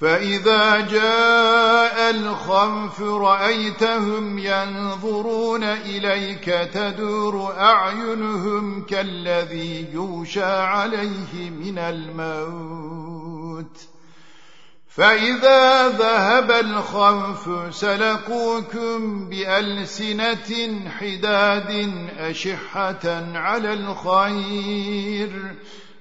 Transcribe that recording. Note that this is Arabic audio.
فإذا جاء الخنف رأيتهم ينظرون إليك تدور أعينهم كالذي يوشى عليه من الموت فإذا ذهب الخنف سلقوكم بألسنة حداد أشحة على الخير